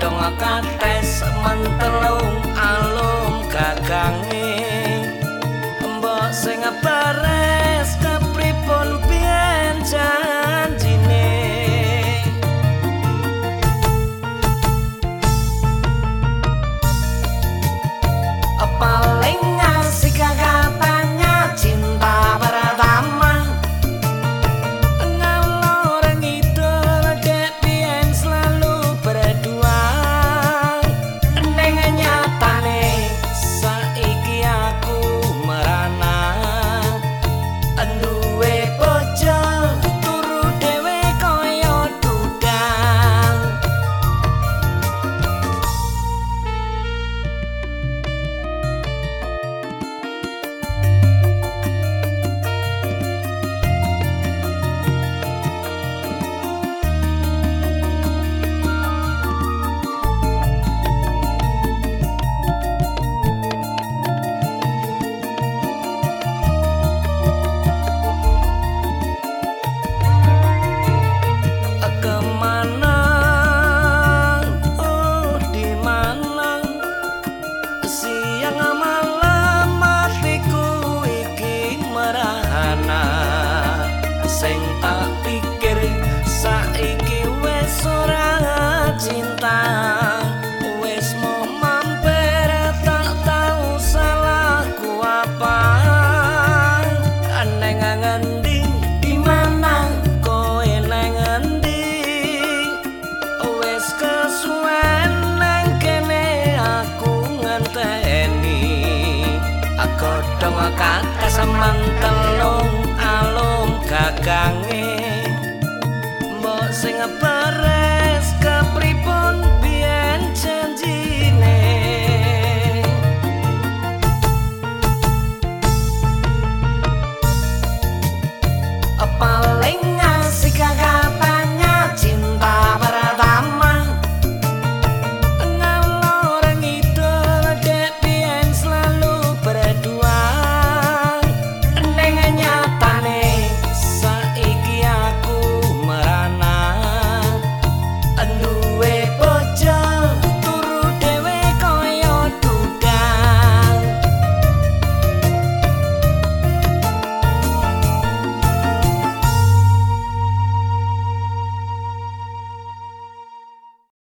godhong kates mentelung dawa kata semang telung alung gagange. Mbok sing